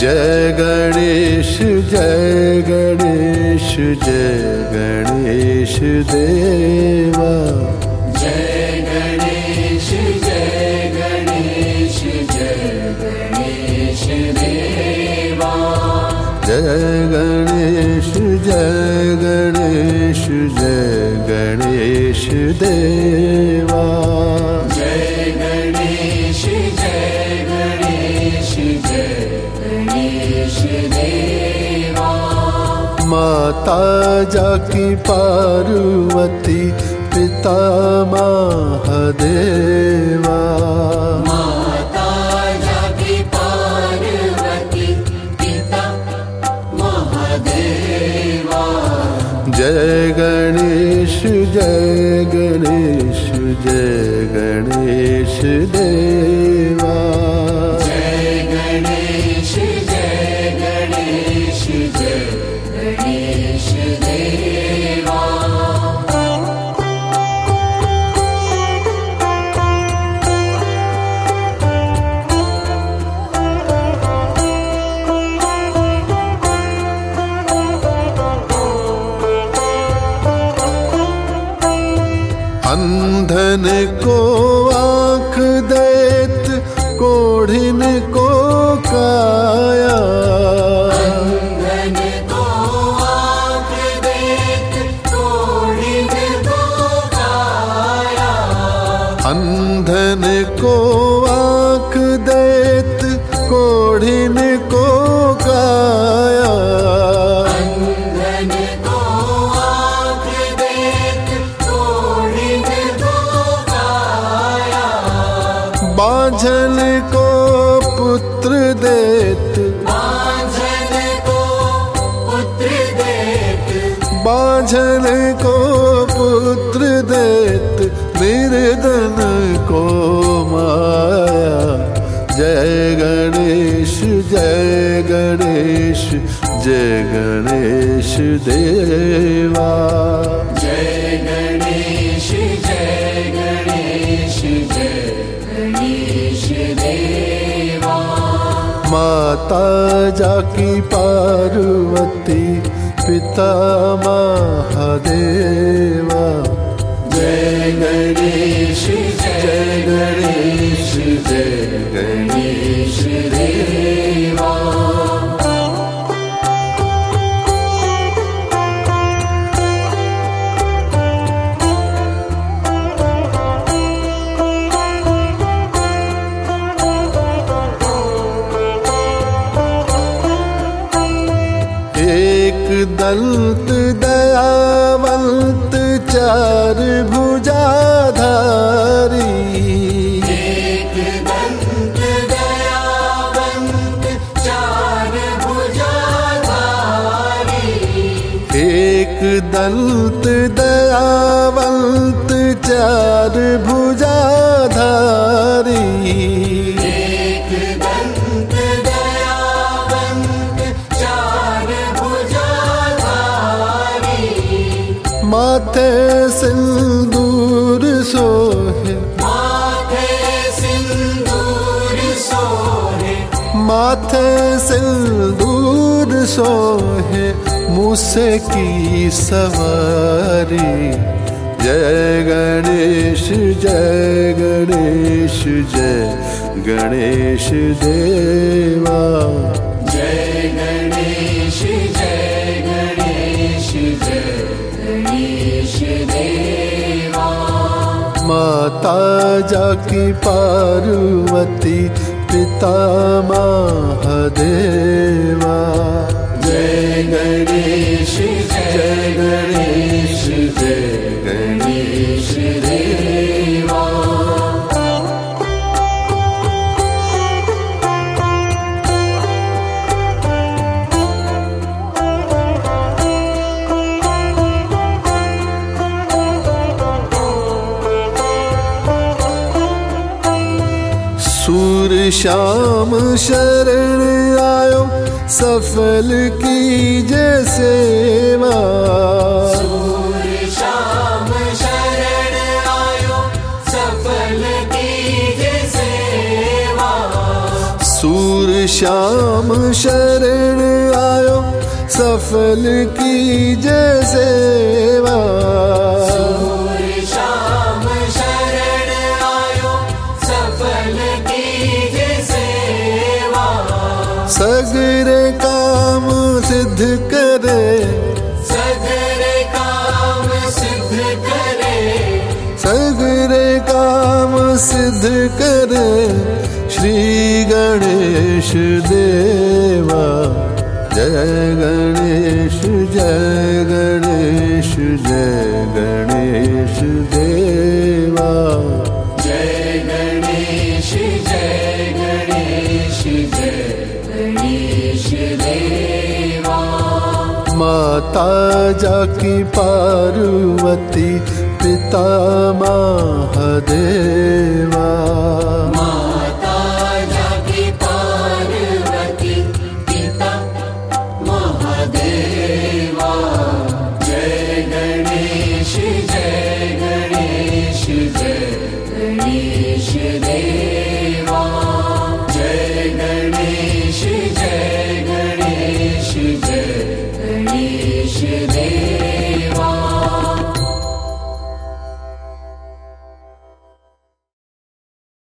जय गणेश जय गणेश जय गणेश देवा। जय गणेश जय गणेश जय गणेश देवा। जय गणेश जय गणेश जय गणेश देवा माता जाकी पार्वती पिता महादेवा। माता जागी पार्वती पिता महादेवा। जय गणेश जय गणेश जय गणेश देवा अंधन को आँख देत कोढ़िन को काया। धन को आँख देत कोढ़िन को काया। अंधन को आँख देत कोढ़िन को काया। पुत्र देत। मांझन को पुत्र देत। बाझल को पुत्र देत। निर्धन को माया। जय गणेश जय गणेश जय गणेश देवा। जय गणेश जय गणेश जय माता जाकी पार्वती पिता महादेवा एक दंत दयावंत चार भुजाधारी। एक दंत दयावंत चार भुजाधारी। एक दंत दयावंत चार भुजाधारी। सिंदूर सोहे। माथे सिंदूर सोहे। माथे सिंदूर सोहे। मूसे की सवारी। जय गणेश जय गणेश जय गणेश देवा। देवा माता जाकी पार्वती पिता महादेवा। जय गणेश जय गणेश श्याम शरण आयो सफल की जैसे सूर्य शरण आयो सफल कीजे सेवा। सूर श्याम शरण आयो सफल की जय सगरे काम सिद्ध करे। सगरे काम सिद्ध करे। सगरे काम सिद्ध करे। श्री गणेश देवा जय गणेश जय गणेश जय गणेश देवा। जय गणेश जय गणेश जय माता जाकी पार्वती पिता महादेवा